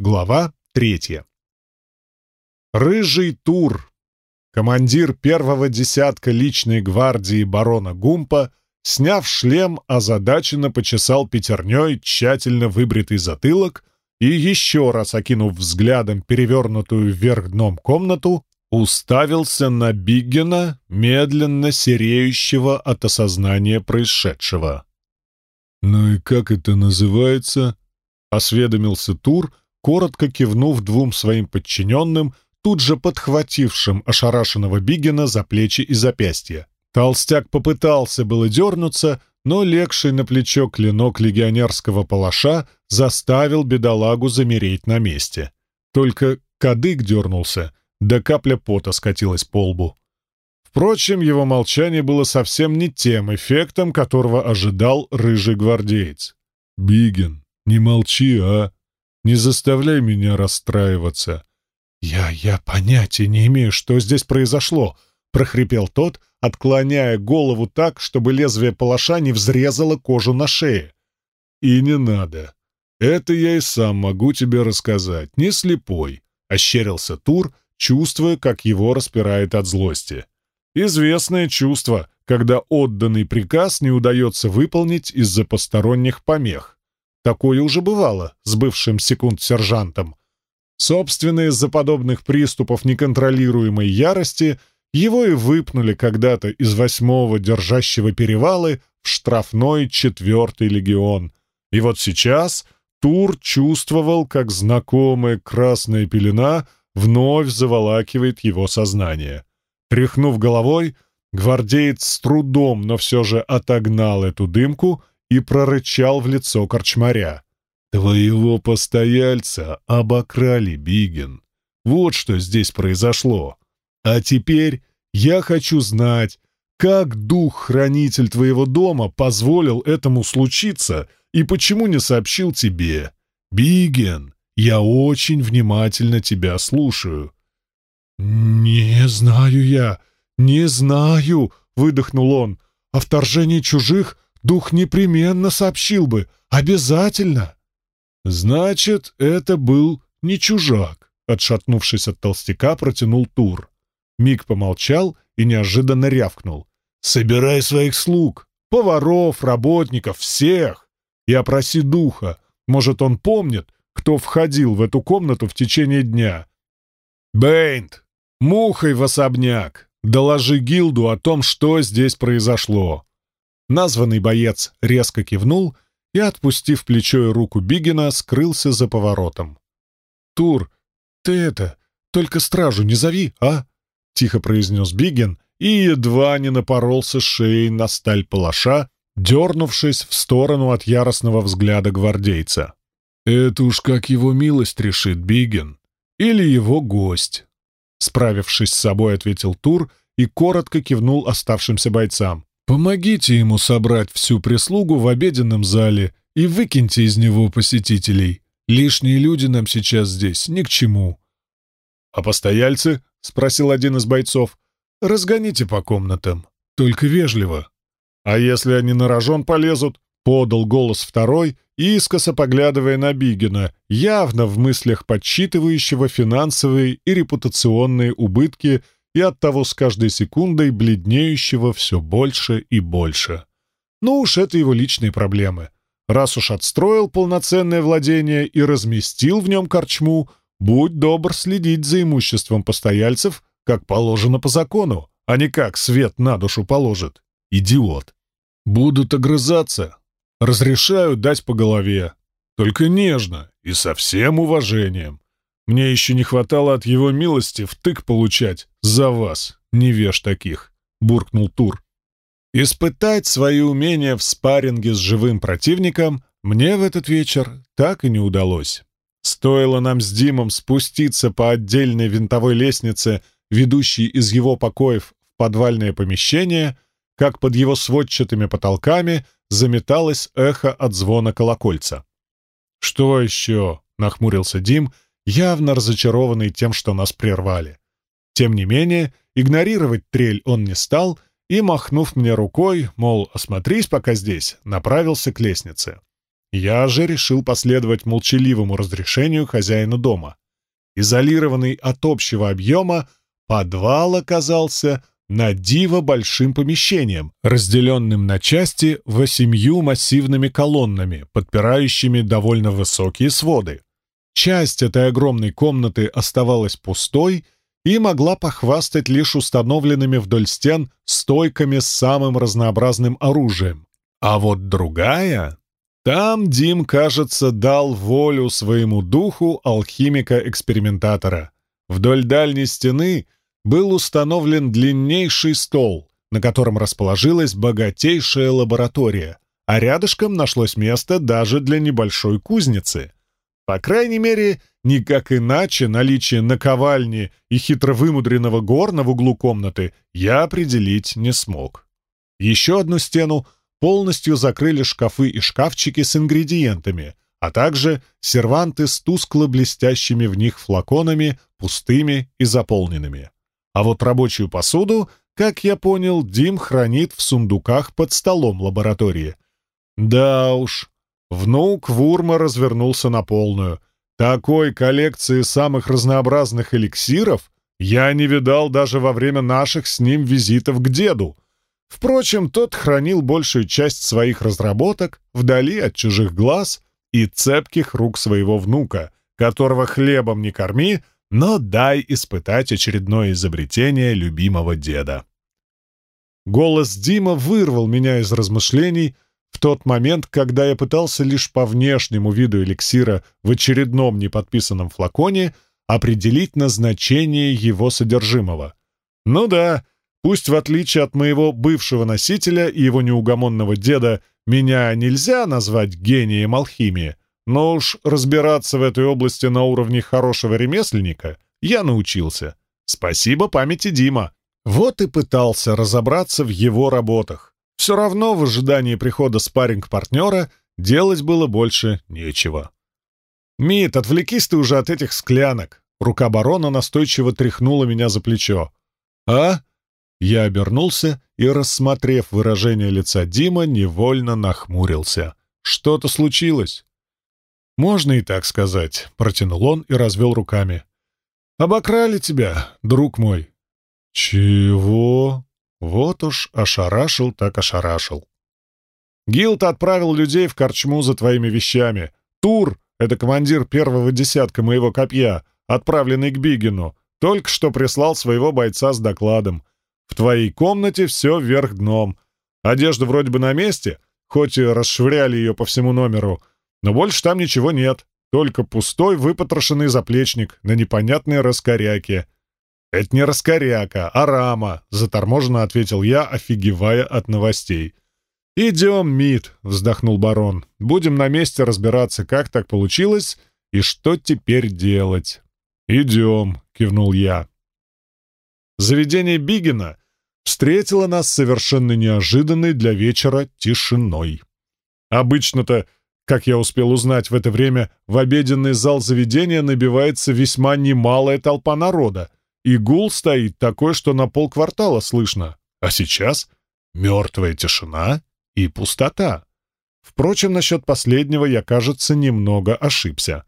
Глава третья. Рыжий Тур, командир первого десятка личной гвардии барона Гумпа, сняв шлем, озадаченно почесал пятерней тщательно выбритый затылок и, еще раз окинув взглядом перевернутую вверх дном комнату, уставился на Биггена, медленно сереющего от осознания происшедшего. «Ну и как это называется?» — осведомился Тур, коротко кивнув двум своим подчиненным, тут же подхватившим ошарашенного Бигена за плечи и запястья. Толстяк попытался было дернуться, но легший на плечо клинок легионерского палаша заставил бедолагу замереть на месте. Только кадык дернулся, да капля пота скатилась по лбу. Впрочем, его молчание было совсем не тем эффектом, которого ожидал рыжий гвардеец. «Биген, не молчи, а! Не заставляй меня расстраиваться!» «Я... я понятия не имею, что здесь произошло!» — прохрипел тот, отклоняя голову так, чтобы лезвие палаша не взрезало кожу на шее. «И не надо. Это я и сам могу тебе рассказать, не слепой», — ощерился Тур, чувствуя, как его распирает от злости. Известное чувство, когда отданный приказ не удается выполнить из-за посторонних помех. Такое уже бывало с бывшим секунд-сержантом. Собственно, из-за подобных приступов неконтролируемой ярости его и выпнули когда-то из восьмого держащего перевалы в штрафной четвертый легион. И вот сейчас Тур чувствовал, как знакомая красная пелена вновь заволакивает его сознание. Тряхнув головой, гвардеец с трудом, но все же отогнал эту дымку и прорычал в лицо корчмаря. «Твоего постояльца обокрали, Биген. Вот что здесь произошло. А теперь я хочу знать, как дух-хранитель твоего дома позволил этому случиться и почему не сообщил тебе? Биген, я очень внимательно тебя слушаю». «Не знаю я, не знаю», — выдохнул он. «О вторжении чужих дух непременно сообщил бы, обязательно». «Значит, это был не чужак», — отшатнувшись от толстяка, протянул Тур. Миг помолчал и неожиданно рявкнул. «Собирай своих слуг, поваров, работников, всех, и опроси духа. Может, он помнит, кто входил в эту комнату в течение дня. Бэйнт, мухой в особняк, доложи гилду о том, что здесь произошло». Названный боец резко кивнул и, отпустив плечо и руку Бигена, скрылся за поворотом. «Тур, ты это, только стражу не зови, а?» — тихо произнес Биген и едва не напоролся шеей на сталь палаша, дернувшись в сторону от яростного взгляда гвардейца. «Это уж как его милость решит Биген. Или его гость». Справившись с собой, ответил Тур и коротко кивнул оставшимся бойцам. «Помогите ему собрать всю прислугу в обеденном зале и выкиньте из него посетителей. Лишние люди нам сейчас здесь ни к чему». «А постояльцы?» — спросил один из бойцов. «Разгоните по комнатам, только вежливо». «А если они на рожон полезут?» — подал голос второй, искоса поглядывая на Бигена, явно в мыслях подсчитывающего финансовые и репутационные убытки и оттого с каждой секундой бледнеющего все больше и больше. Ну уж это его личные проблемы. Раз уж отстроил полноценное владение и разместил в нем корчму, будь добр следить за имуществом постояльцев, как положено по закону, а не как свет на душу положит. Идиот. Будут огрызаться. Разрешаю дать по голове. Только нежно и со всем уважением. Мне еще не хватало от его милости втык получать за вас, невеж таких», — буркнул Тур. Испытать свои умения в спарринге с живым противником мне в этот вечер так и не удалось. Стоило нам с Димом спуститься по отдельной винтовой лестнице, ведущей из его покоев в подвальное помещение, как под его сводчатыми потолками заметалось эхо от звона колокольца. «Что еще?» — нахмурился Дим, явно разочарованный тем, что нас прервали. Тем не менее, игнорировать трель он не стал и, махнув мне рукой, мол, осмотрись пока здесь, направился к лестнице. Я же решил последовать молчаливому разрешению хозяина дома. Изолированный от общего объема, подвал оказался на диво большим помещением, разделенным на части восемью массивными колоннами, подпирающими довольно высокие своды. Часть этой огромной комнаты оставалась пустой и могла похвастать лишь установленными вдоль стен стойками с самым разнообразным оружием. А вот другая... Там Дим, кажется, дал волю своему духу алхимика-экспериментатора. Вдоль дальней стены — был установлен длиннейший стол, на котором расположилась богатейшая лаборатория, а рядышком нашлось место даже для небольшой кузницы. По крайней мере, никак иначе наличие наковальни и хитро вымудренного горна в углу комнаты я определить не смог. Еще одну стену полностью закрыли шкафы и шкафчики с ингредиентами, а также серванты с тускло-блестящими в них флаконами, пустыми и заполненными. А вот рабочую посуду, как я понял, Дим хранит в сундуках под столом лаборатории. Да уж, внук Вурма развернулся на полную. Такой коллекции самых разнообразных эликсиров я не видал даже во время наших с ним визитов к деду. Впрочем, тот хранил большую часть своих разработок вдали от чужих глаз и цепких рук своего внука, которого хлебом не корми, но дай испытать очередное изобретение любимого деда. Голос Дима вырвал меня из размышлений в тот момент, когда я пытался лишь по внешнему виду эликсира в очередном неподписанном флаконе определить назначение его содержимого. Ну да, пусть в отличие от моего бывшего носителя и его неугомонного деда меня нельзя назвать гением алхимии, но уж разбираться в этой области на уровне хорошего ремесленника я научился. Спасибо памяти Дима. Вот и пытался разобраться в его работах. Все равно в ожидании прихода спарринг-партнера делать было больше нечего. «Мит, отвлекись ты уже от этих склянок!» Рука барона настойчиво тряхнула меня за плечо. «А?» Я обернулся и, рассмотрев выражение лица Дима, невольно нахмурился. «Что-то случилось?» «Можно и так сказать», — протянул он и развел руками. «Обокрали тебя, друг мой». «Чего?» Вот уж ошарашил так ошарашил. Гилд отправил людей в корчму за твоими вещами. Тур — это командир первого десятка моего копья, отправленный к Бигину, только что прислал своего бойца с докладом. В твоей комнате все вверх дном. Одежда вроде бы на месте, хоть и расшвыряли ее по всему номеру, но больше там ничего нет, только пустой выпотрошенный заплечник на непонятной раскоряке. «Это не раскоряка, а рама», — заторможенно ответил я, офигевая от новостей. «Идем, Мид», — вздохнул барон. «Будем на месте разбираться, как так получилось и что теперь делать». «Идем», — кивнул я. Заведение Бигина встретило нас совершенно неожиданной для вечера тишиной. Обычно-то как я успел узнать в это время, в обеденный зал заведения набивается весьма немалая толпа народа, и гул стоит такой, что на полквартала слышно. А сейчас мертвая тишина и пустота. Впрочем, насчет последнего я, кажется, немного ошибся.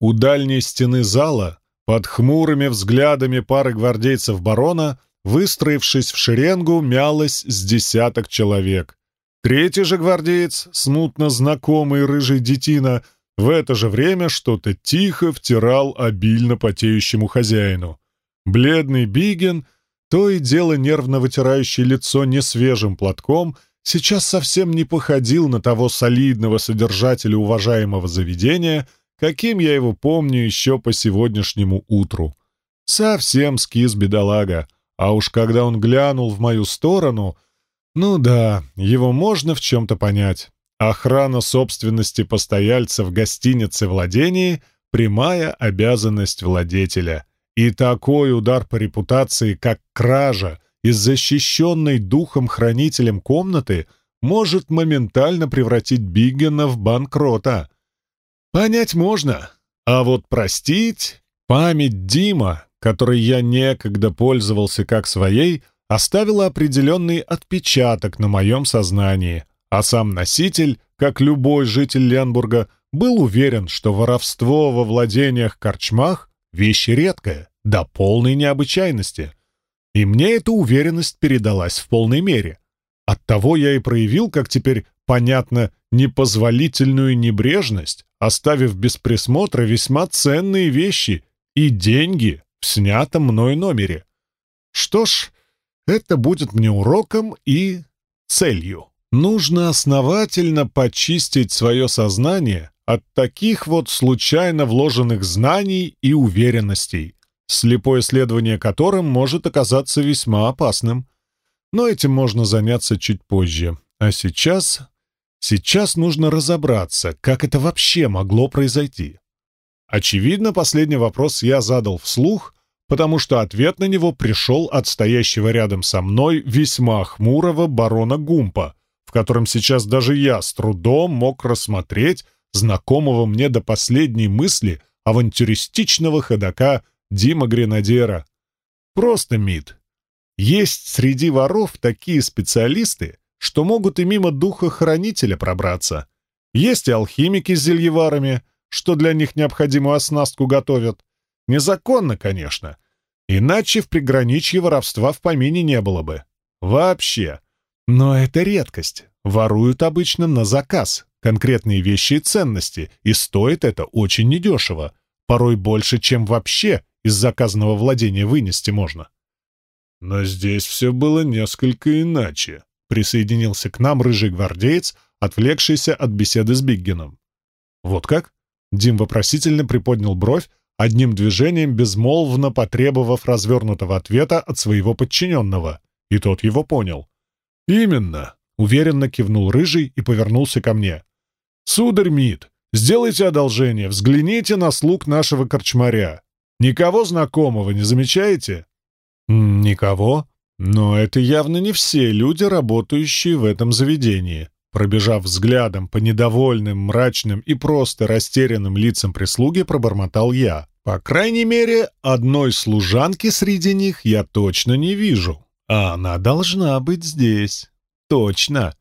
У дальней стены зала, под хмурыми взглядами пары гвардейцев барона, выстроившись в шеренгу, мялось с десяток человек. Третий же гвардеец, смутно знакомый рыжий детина, в это же время что-то тихо втирал обильно потеющему хозяину. Бледный Биген, то и дело нервно вытирающий лицо несвежим платком, сейчас совсем не походил на того солидного содержателя уважаемого заведения, каким я его помню еще по сегодняшнему утру. Совсем скис бедолага, а уж когда он глянул в мою сторону, ну да, его можно в чем-то понять. Охрана собственности постояльца в гостинице владении — прямая обязанность владетеля. И такой удар по репутации, как кража из защищенной духом хранителем комнаты, может моментально превратить Биггена в банкрота. Понять можно, а вот простить... Память Дима, которой я некогда пользовался как своей — оставила определенный отпечаток на моем сознании, А сам носитель, как любой житель Ленбурга, был уверен, что воровство во владениях корчмах — вещь редкая, до полной необычайности. И мне эта уверенность передалась в полной мере. Оттого я и проявил, как теперь понятно, непозволительную небрежность, оставив без присмотра весьма ценные вещи и деньги в снятом мной номере. Что ж, это будет мне уроком и целью. Нужно основательно почистить свое сознание от таких вот случайно вложенных знаний и уверенностей, слепое следование которым может оказаться весьма опасным. Но этим можно заняться чуть позже. А сейчас... Сейчас нужно разобраться, как это вообще могло произойти. Очевидно, последний вопрос я задал вслух, потому что ответ на него пришел от стоящего рядом со мной весьма хмурого барона Гумпа, в котором сейчас даже я с трудом мог рассмотреть знакомого мне до последней мысли авантюристичного ходока Дима Гренадера. Просто мид. Есть среди воров такие специалисты, что могут и мимо духа-хранителя пробраться. Есть и алхимики с зельеварами, что для них необходимую оснастку готовят. Незаконно, конечно. Иначе в приграничье воровства в помине не было бы. Вообще. Но это редкость. Воруют обычно на заказ, конкретные вещи и ценности, и стоит это очень недешево. Порой больше, чем вообще из заказанного владения вынести можно. Но здесь все было несколько иначе. Присоединился к нам рыжий гвардеец, отвлекшийся от беседы с Биггеном. «Вот как?» Дим вопросительно приподнял бровь, одним движением безмолвно потребовав развернутого ответа от своего подчиненного, и тот его понял. «Именно!» — уверенно кивнул Рыжий и повернулся ко мне. «Сударь Мид, сделайте одолжение, взгляните на слуг нашего корчмаря. Никого знакомого не замечаете?» «Никого?» Но это явно не все люди, работающие в этом заведении. Пробежав взглядом по недовольным, мрачным и просто растерянным лицам прислуги, пробормотал я. По крайней мере, одной служанки среди них я точно не вижу. А она должна быть здесь. Точно.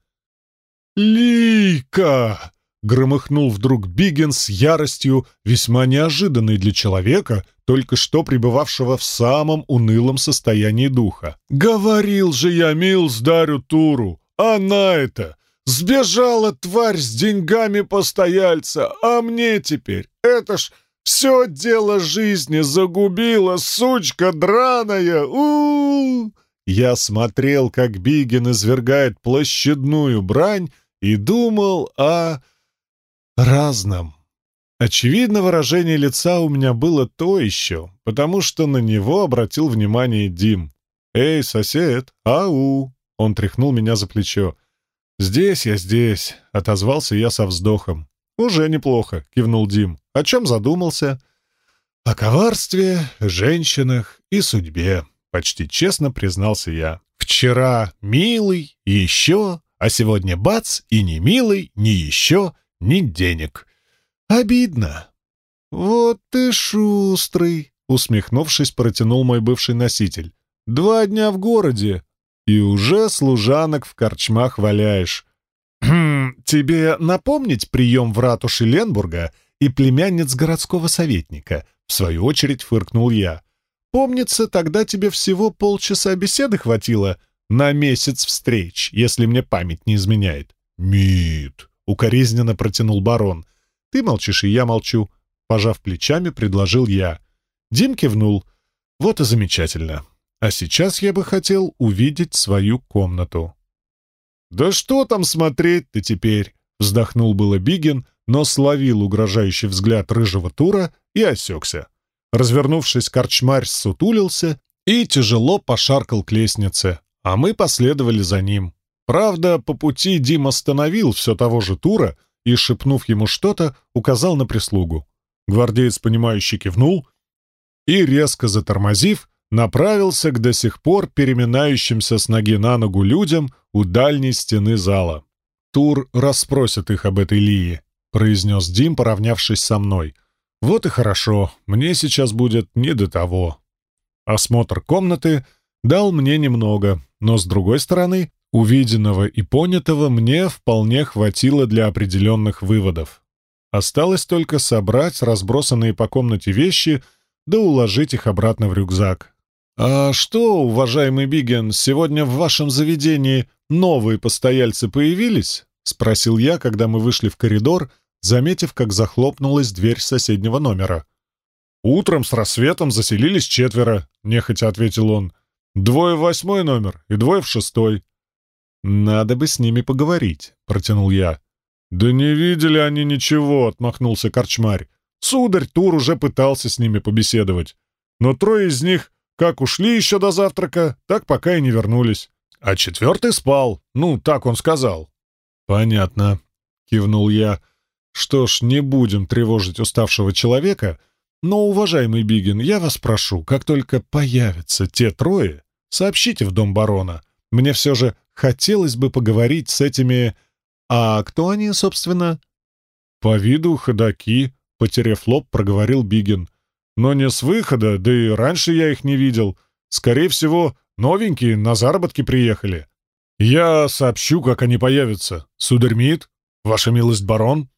«Лика!» Громыхнул вдруг Биггин с яростью, весьма неожиданной для человека, только что пребывавшего в самом унылом состоянии духа. «Говорил же я Милсдарю Туру! Она это! Сбежала тварь с деньгами постояльца, а мне теперь это ж все дело жизни загубила, сучка драная! у, -у, Я смотрел, как Бигин извергает площадную брань, и думал о разном. Очевидно, выражение лица у меня было то еще, потому что на него обратил внимание Дим. «Эй, сосед! Ау!» Он тряхнул меня за плечо. «Здесь я, здесь!» — отозвался я со вздохом. «Уже неплохо», — кивнул Дим. «О чем задумался?» «О коварстве, женщинах и судьбе», — почти честно признался я. «Вчера милый, еще, а сегодня бац, и не милый, ни еще, ни денег. Обидно. Вот ты шустрый, усмехнувшись, протянул мой бывший носитель. Два дня в городе, и уже служанок в корчмах валяешь. Хм, тебе напомнить прием в ратуше Ленбурга и племянниц городского советника? В свою очередь фыркнул я. Помнится, тогда тебе всего полчаса беседы хватило на месяц встреч, если мне память не изменяет. Мид, — укоризненно протянул барон. «Ты молчишь, и я молчу». Пожав плечами, предложил я. Дим кивнул. «Вот и замечательно. А сейчас я бы хотел увидеть свою комнату». «Да что там смотреть-то теперь?» — вздохнул было Бигин, но словил угрожающий взгляд рыжего тура и осекся. Развернувшись, корчмарь сутулился и тяжело пошаркал к лестнице, а мы последовали за ним. Правда, по пути Дим остановил все того же Тура и, шепнув ему что-то, указал на прислугу. Гвардеец, понимающий, кивнул и, резко затормозив, направился к до сих пор переминающимся с ноги на ногу людям у дальней стены зала. «Тур расспросит их об этой Лии», — произнес Дим, поравнявшись со мной. «Вот и хорошо, мне сейчас будет не до того». Осмотр комнаты дал мне немного, но, с другой стороны, Увиденного и понятого мне вполне хватило для определенных выводов. Осталось только собрать разбросанные по комнате вещи да уложить их обратно в рюкзак. «А что, уважаемый Биген, сегодня в вашем заведении новые постояльцы появились?» — спросил я, когда мы вышли в коридор, заметив, как захлопнулась дверь соседнего номера. «Утром с рассветом заселились четверо», — нехотя ответил он. «Двое в восьмой номер и двое в шестой». «Надо бы с ними поговорить», — протянул я. «Да не видели они ничего», — отмахнулся корчмарь. «Сударь Тур уже пытался с ними побеседовать. Но трое из них как ушли еще до завтрака, так пока и не вернулись. А четвертый спал. Ну, так он сказал». «Понятно», — кивнул я. «Что ж, не будем тревожить уставшего человека, но, уважаемый Бигин, я вас прошу, как только появятся те трое, сообщите в дом барона. Мне все же хотелось бы поговорить с этими... А кто они, собственно?» «По виду ходаки», — потеряв лоб, проговорил Бигин. «Но не с выхода, да и раньше я их не видел. Скорее всего, новенькие на заработки приехали. Я сообщу, как они появятся. Сударь Мид, ваша милость барон».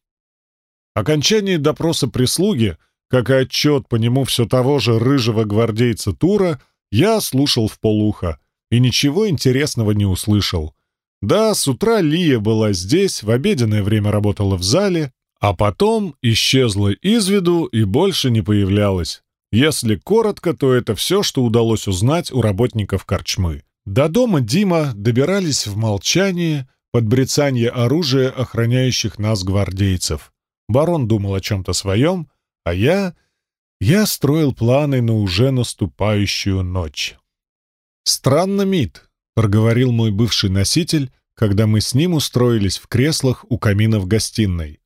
Окончание допроса прислуги, как и отчет по нему все того же рыжего гвардейца Тура, я слушал в полуха и ничего интересного не услышал. Да, с утра Лия была здесь, в обеденное время работала в зале, а потом исчезла из виду и больше не появлялась. Если коротко, то это все, что удалось узнать у работников корчмы. До дома Дима добирались в молчании под брецанье оружия охраняющих нас гвардейцев. Барон думал о чем-то своем, а я... Я строил планы на уже наступающую ночь. «Странно, Мит», — проговорил мой бывший носитель, когда мы с ним устроились в креслах у камина в гостиной.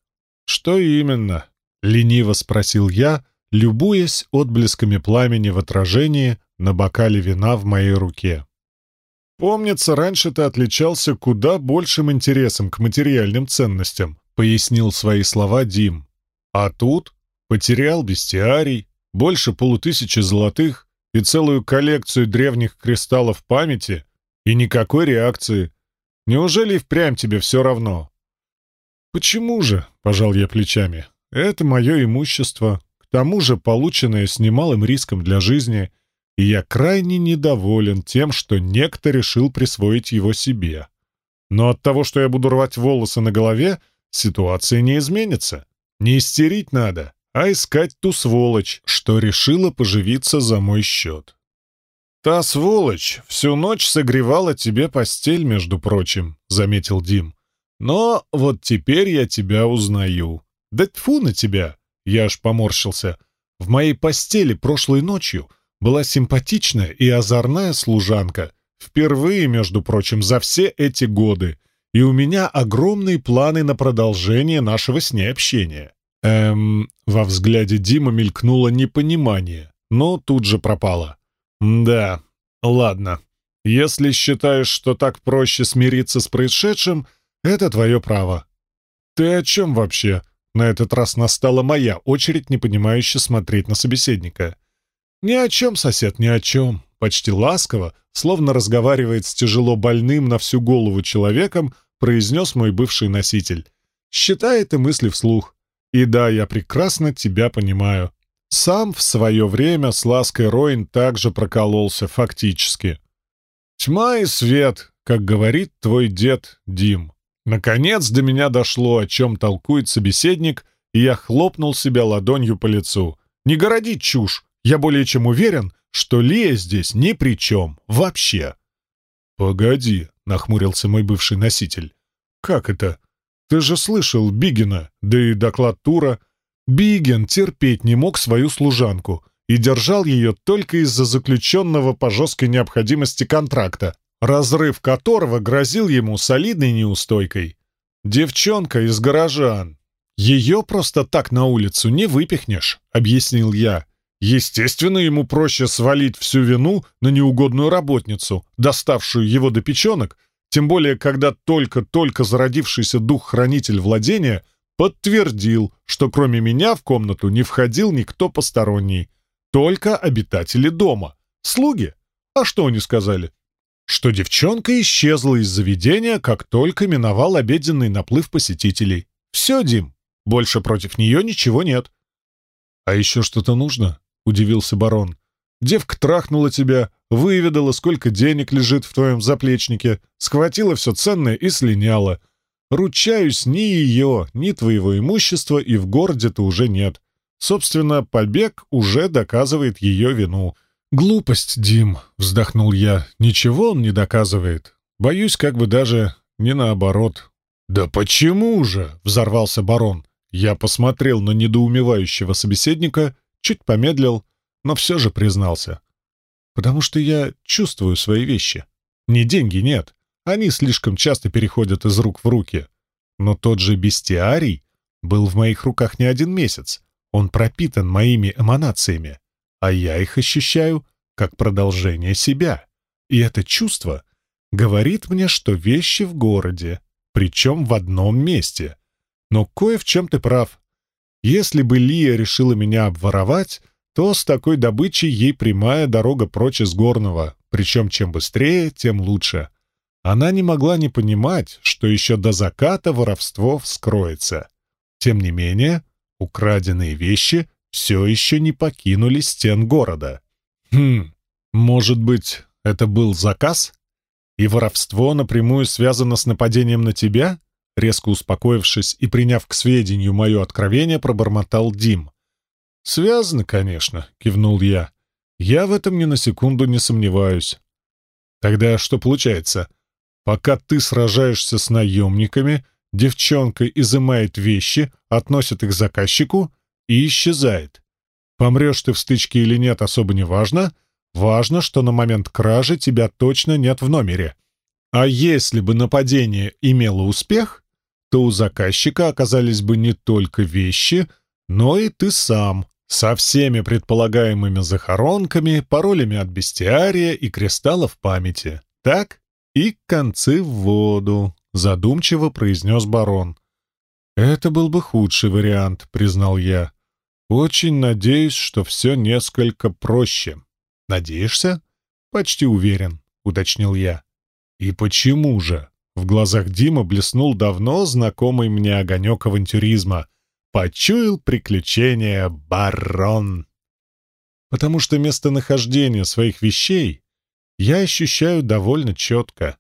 «Что именно?» — лениво спросил я, любуясь отблесками пламени в отражении на бокале вина в моей руке. «Помнится, раньше ты отличался куда большим интересом к материальным ценностям», — пояснил свои слова Дим. «А тут потерял бестиарий, больше полутысячи золотых, и целую коллекцию древних кристаллов памяти, и никакой реакции. Неужели впрямь тебе все равно? Почему же, — пожал я плечами, — это мое имущество, к тому же полученное с немалым риском для жизни, и я крайне недоволен тем, что некто решил присвоить его себе. Но от того, что я буду рвать волосы на голове, ситуация не изменится. Не истерить надо а искать ту сволочь, что решила поживиться за мой счет. «Та сволочь всю ночь согревала тебе постель, между прочим», — заметил Дим. «Но вот теперь я тебя узнаю. Да тьфу на тебя!» — я аж поморщился. «В моей постели прошлой ночью была симпатичная и озорная служанка. Впервые, между прочим, за все эти годы. И у меня огромные планы на продолжение нашего с ней общения. Эм, во взгляде Дима мелькнуло непонимание, но тут же пропало. Да, ладно. Если считаешь, что так проще смириться с происшедшим, это твое право. Ты о чем вообще? На этот раз настала моя очередь непонимающе смотреть на собеседника. «Ни о чем, сосед, ни о чем», — почти ласково, словно разговаривает с тяжело больным на всю голову человеком, произнес мой бывший носитель. Считай это мысли вслух. И да, я прекрасно тебя понимаю. Сам в свое время с лаской Роин также прокололся, фактически. Тьма и свет, как говорит твой дед Дим. Наконец до меня дошло, о чем толкует собеседник, и я хлопнул себя ладонью по лицу. Не городи чушь, я более чем уверен, что Лия здесь ни при чем, вообще. «Погоди», — нахмурился мой бывший носитель. «Как это? Ты же слышал Бигена, да и доклад Тура. Биген терпеть не мог свою служанку и держал ее только из-за заключенного по жесткой необходимости контракта, разрыв которого грозил ему солидной неустойкой. Девчонка из горожан. Ее просто так на улицу не выпихнешь, объяснил я. Естественно, ему проще свалить всю вину на неугодную работницу, доставшую его до печенок, тем более, когда только-только зародившийся дух-хранитель владения подтвердил, что кроме меня в комнату не входил никто посторонний. Только обитатели дома. Слуги. А что они сказали? что девчонка исчезла из заведения, как только миновал обеденный наплыв посетителей. Все, Дим, больше против нее ничего нет. «А еще что-то нужно?» — удивился барон. «Девка трахнула тебя, выведала, сколько денег лежит в твоем заплечнике, схватила все ценное и слиняла. Ручаюсь, ни ее, ни твоего имущества и в городе-то уже нет. Собственно, побег уже доказывает ее вину». «Глупость, Дим», — вздохнул я. «Ничего он не доказывает. Боюсь, как бы даже не наоборот». «Да почему же?» — взорвался барон. Я посмотрел на недоумевающего собеседника, чуть помедлил, но все же признался. «Потому что я чувствую свои вещи. Не деньги, нет. Они слишком часто переходят из рук в руки. Но тот же бестиарий был в моих руках не один месяц. Он пропитан моими эманациями, а я их ощущаю как продолжение себя. И это чувство говорит мне, что вещи в городе, причем в одном месте. Но кое в чем ты прав. Если бы Лия решила меня обворовать, то с такой добычей ей прямая дорога прочь из горного, причем чем быстрее, тем лучше. Она не могла не понимать, что еще до заката воровство вскроется. Тем не менее, украденные вещи все еще не покинули стен города. Хм, может быть, это был заказ? И воровство напрямую связано с нападением на тебя? Резко успокоившись и приняв к сведению мое откровение, пробормотал Дим. «Связано, конечно», — кивнул я. «Я в этом ни на секунду не сомневаюсь». «Тогда что получается? Пока ты сражаешься с наемниками, девчонка изымает вещи, относит их заказчику и исчезает. Помрешь ты в стычке или нет, особо не важно. Важно, что на момент кражи тебя точно нет в номере. А если бы нападение имело успех, то у заказчика оказались бы не только вещи, но и ты сам, со всеми предполагаемыми захоронками, паролями от бестиария и кристаллов памяти. Так? И концы в воду, задумчиво произнес барон. Это был бы худший вариант, признал я. Очень надеюсь, что все несколько проще. Надеешься? Почти уверен, уточнил я. И почему же? В глазах Дима блеснул давно знакомый мне огонек авантюризма. Почуял приключения барон. Потому что местонахождение своих вещей я ощущаю довольно четко.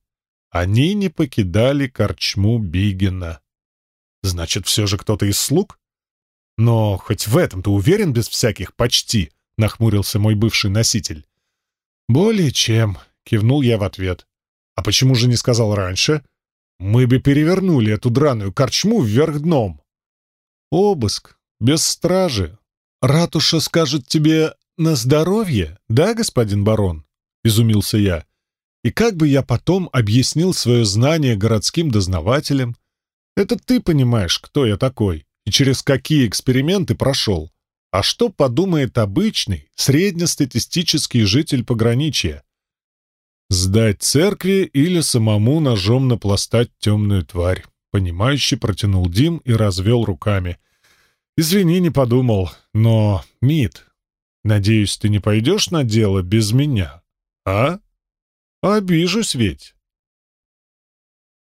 Они не покидали корчму Бигена. Значит, все же кто-то из слуг? Но хоть в этом ты уверен без всяких «почти», — нахмурился мой бывший носитель. «Более чем», — кивнул я в ответ. «А почему же не сказал раньше? Мы бы перевернули эту драную корчму вверх дном». «Обыск, без стражи. Ратуша скажет тебе на здоровье, да, господин барон?» — изумился я. «И как бы я потом объяснил свое знание городским дознавателям? Это ты понимаешь, кто я такой и через какие эксперименты прошел. А что подумает обычный, среднестатистический житель пограничья? Сдать церкви или самому ножом напластать темную тварь? Понимающе протянул Дим и развел руками. «Извини, не подумал, но, Мит, надеюсь, ты не пойдешь на дело без меня, а? Обижусь ведь».